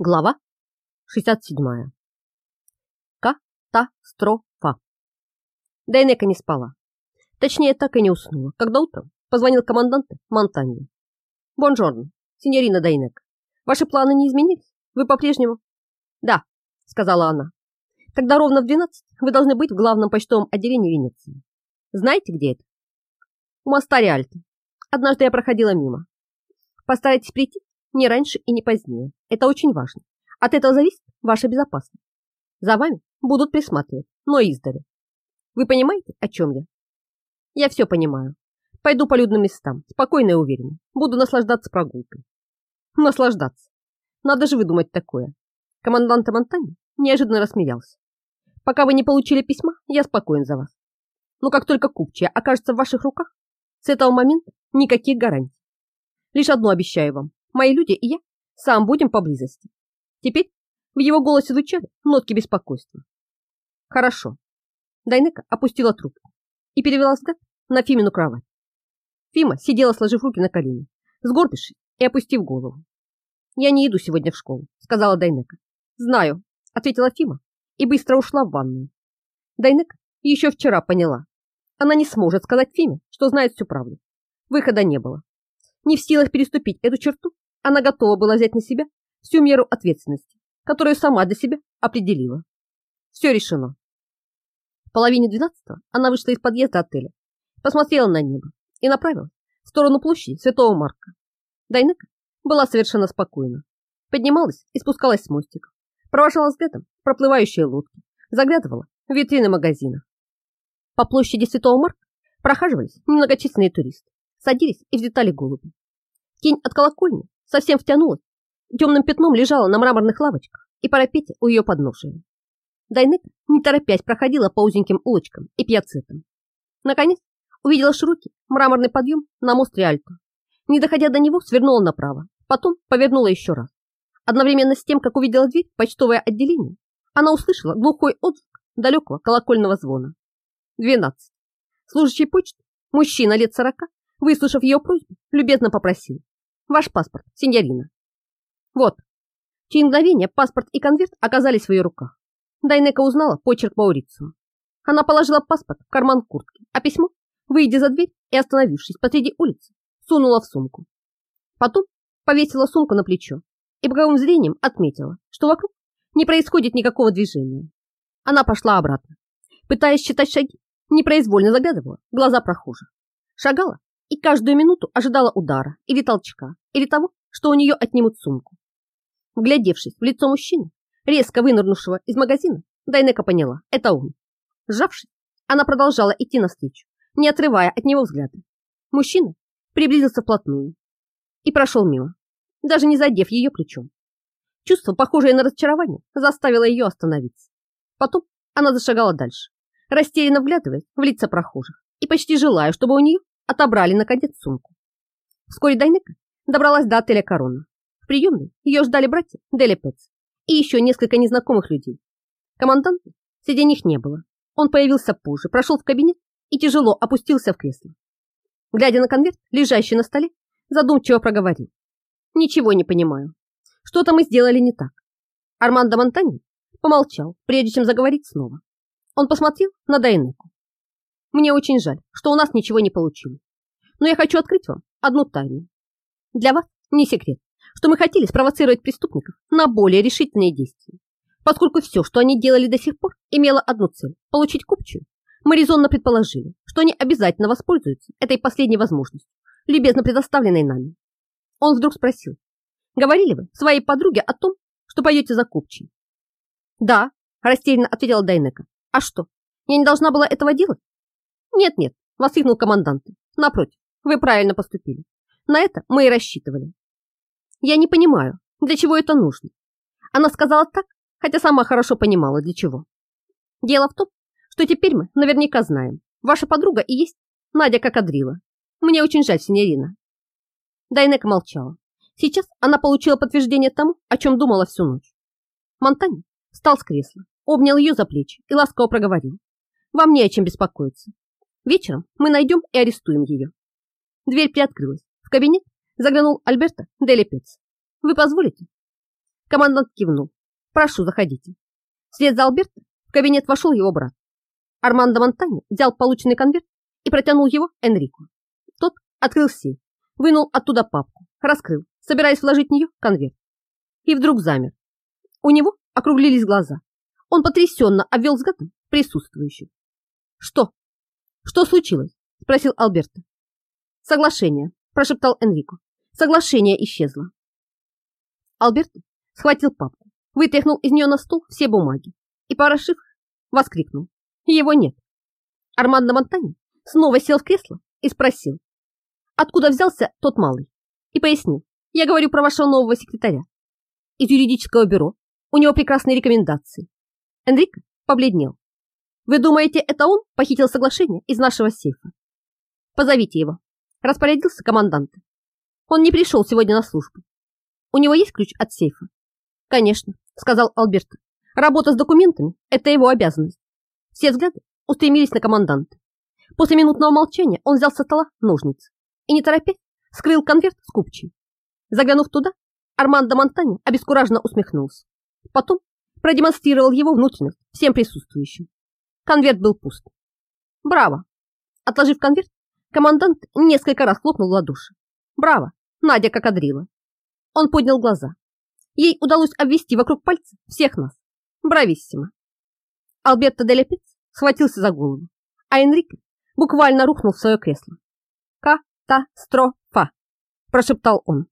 Глава 67. Катастрофа. Дайнека не спала. Точнее, так и не уснула, когда утром позвонил командант Монтаньи. «Бонжорно, синьорина Дайнека. Ваши планы не изменились? Вы по-прежнему?» «Да», — сказала она. «Тогда ровно в 12 вы должны быть в главном почтовом отделении Венеции. Знаете, где это?» «У моста Риальто. Однажды я проходила мимо. Постарайтесь прийти не раньше и не позднее. Это очень важно. От этого зависит ваша безопасность. За вами будут присматривать, но издали. Вы понимаете, о чем я? Я все понимаю. Пойду по людным местам, спокойно и уверенно. Буду наслаждаться прогулкой. Наслаждаться. Надо же выдумать такое. Командант Монтани неожиданно рассмеялся. Пока вы не получили письма, я спокоен за вас. Но как только купчая окажется в ваших руках, с этого момента никаких гарантий. Лишь одно обещаю вам. Мои люди и я сам будем поблизости. Теперь в его голосе звучали нотки беспокойства. Хорошо. Дайнека опустила трубку и перевела взгляд на Фимину кровать. Фима сидела, сложив руки на колени, сгорбившись и опустив голову. «Я не иду сегодня в школу», — сказала Дайнека. «Знаю», — ответила Фима и быстро ушла в ванную. Дайнека еще вчера поняла. Она не сможет сказать Фиме, что знает всю правду. Выхода не было. Не в силах переступить эту черту, она готова была взять на себя всю меру ответственности, которую сама для себя определила. Все решено. В половине двенадцатого она вышла из подъезда отеля, посмотрела на небо и направилась в сторону площади Святого Марка. Дайнека была совершенно спокойна. Поднималась и спускалась с мостика, провожала взглядом проплывающие лодки, заглядывала в витрины магазинов. По площади Святого Марка прохаживались немногочисленные туристы, садились и взлетали голуби. Тень от колокольни совсем втянулась, темным пятном лежала на мраморных лавочках и парапете у ее подножия. Дайнека, не торопясь, проходила по узеньким улочкам и пьяцетам. Наконец, увидела широкий мраморный подъем на мост Риальто. Не доходя до него, свернула направо, потом повернула еще раз. Одновременно с тем, как увидела дверь почтовое отделение, она услышала глухой отзвук далекого колокольного звона. Двенадцать. Служащий почты, мужчина лет сорока, выслушав ее просьбу, любезно попросил. Ваш паспорт, сеньорина. Вот. Через мгновение паспорт и конверт оказались в ее руках. Дайнека узнала почерк Маурицу. Она положила паспорт в карман куртки, а письмо, выйдя за дверь и остановившись посреди улицы, сунула в сумку. Потом повесила сумку на плечо и боковым зрением отметила, что вокруг не происходит никакого движения. Она пошла обратно. Пытаясь считать шаги, непроизвольно заглядывала в глаза прохожих. Шагала и каждую минуту ожидала удара или толчка, или того, что у нее отнимут сумку. Вглядевшись в лицо мужчины, резко вынырнувшего из магазина, Дайнека поняла – это он. Сжавшись, она продолжала идти навстречу, не отрывая от него взгляда. Мужчина приблизился вплотную и прошел мимо, даже не задев ее плечом. Чувство, похожее на разочарование, заставило ее остановиться. Потом она зашагала дальше, растерянно вглядываясь в лица прохожих и почти желая, чтобы у нее отобрали наконец сумку. Вскоре Дайнека добралась до отеля «Корона». В приемной ее ждали братья Дели Петс и еще несколько незнакомых людей. Команданта среди них не было. Он появился позже, прошел в кабинет и тяжело опустился в кресло. Глядя на конверт, лежащий на столе, задумчиво проговорил. «Ничего не понимаю. Что-то мы сделали не так». Армандо Монтани помолчал, прежде чем заговорить снова. Он посмотрел на Дайнеку. Мне очень жаль, что у нас ничего не получилось. Но я хочу открыть вам одну тайну. Для вас не секрет, что мы хотели спровоцировать преступников на более решительные действия. Поскольку все, что они делали до сих пор, имело одну цель – получить купчую, мы резонно предположили, что они обязательно воспользуются этой последней возможностью, любезно предоставленной нами. Он вдруг спросил, говорили вы своей подруге о том, что поете за купчей? Да, растерянно ответила Дайнека. А что, я не должна была этого делать? «Нет-нет», — воскликнул командант. «Напротив, вы правильно поступили. На это мы и рассчитывали». «Я не понимаю, для чего это нужно?» Она сказала так, хотя сама хорошо понимала, для чего. «Дело в том, что теперь мы наверняка знаем. Ваша подруга и есть Надя Кокадрила. Мне очень жаль, синьорина». Дайнека молчала. Сейчас она получила подтверждение тому, о чем думала всю ночь. Монтани встал с кресла, обнял ее за плечи и ласково проговорил. «Вам не о чем беспокоиться. Вечером мы найдем и арестуем ее. Дверь приоткрылась. В кабинет заглянул Альберто Делепец. Вы позволите? Командант кивнул. Прошу, заходите. Вслед за Альберто в кабинет вошел его брат. Армандо Монтани взял полученный конверт и протянул его Энрику. Тот открыл сейф, вынул оттуда папку, раскрыл, собираясь вложить в нее конверт. И вдруг замер. У него округлились глаза. Он потрясенно обвел взглядом присутствующих. «Что? Что случилось?» – спросил Альберто. «Соглашение», – прошептал Энрико. «Соглашение исчезло». Альберто схватил папку, вытряхнул из нее на стол все бумаги и, порошив, воскликнул. Его нет. Армандо Монтани снова сел в кресло и спросил, откуда взялся тот малый, и пояснил, я говорю про вашего нового секретаря. Из юридического бюро. У него прекрасные рекомендации. Энрико побледнел. Вы думаете, это он похитил соглашение из нашего сейфа? Позовите его. Распорядился командант. Он не пришел сегодня на службу. У него есть ключ от сейфа? Конечно, сказал Альберто. Работа с документами – это его обязанность. Все взгляды устремились на команданта. После минутного молчания он взял со стола ножницы и, не торопясь, скрыл конверт с купчей. Заглянув туда, Армандо Монтани обескураженно усмехнулся. Потом продемонстрировал его внутренность всем присутствующим. Конверт был пуст. Браво! Отложив конверт, командант несколько раз хлопнул в ладоши. Браво! Надя как одрила. Он поднял глаза. Ей удалось обвести вокруг пальца всех нас. Брависсимо. Альберто де Лепец схватился за голову, а Энрике буквально рухнул в свое кресло. «Катастрофа!» – прошептал он.